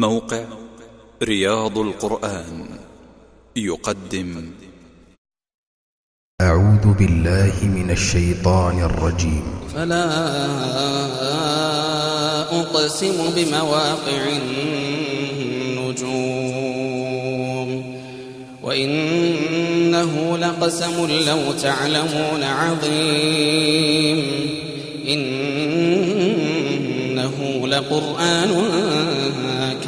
موقع رياض القرآن يقدم. أعوذ بالله من الشيطان الرجيم. فلا أقسم بمواقع النجوم. وإنه لقسم لو تعلمون عظيم. إنه لقرآن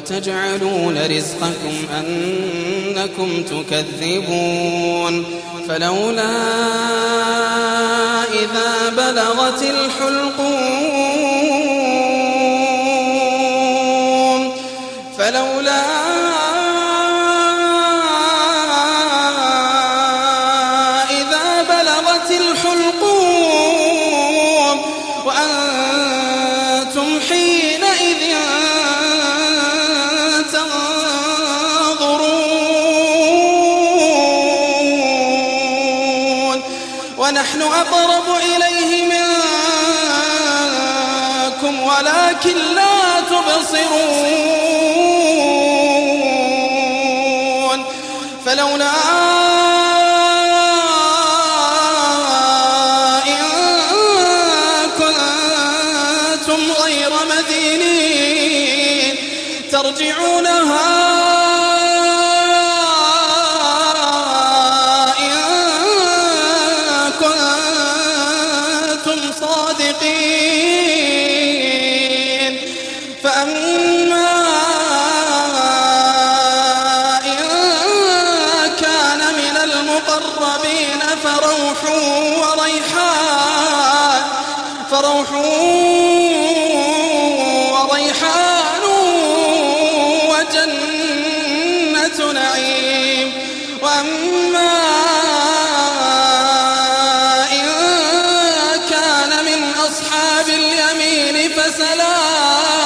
وتجعلون رزقكم أنكم تكذبون فلولا إذا بلغت الحلقوم فلولا ونحن أقرب إليه منكم ولكن لا تبصرون. فلولا إن كنتم غير مدينين ترجعونها فروح وريحان وجنة نعيم. وأما إن كان من أصحاب اليمين فسلام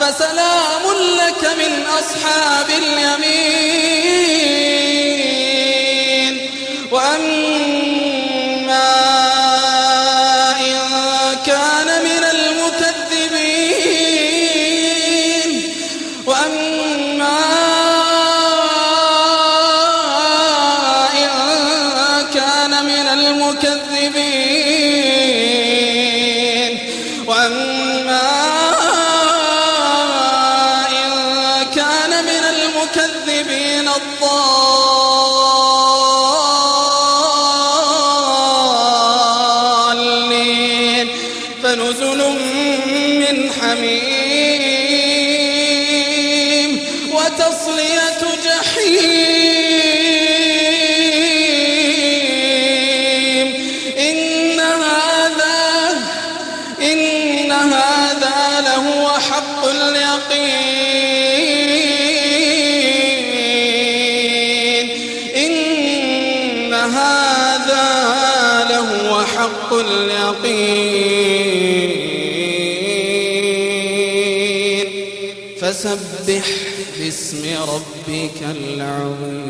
فسلام لك من أصحاب اليمين. المكذبين. وأما إن كان من المكذبين الضالين. فنزل من حميم. وتصلية لهو حق اليقين إن هذا لهو حق اليقين فسبح باسم ربك العظيم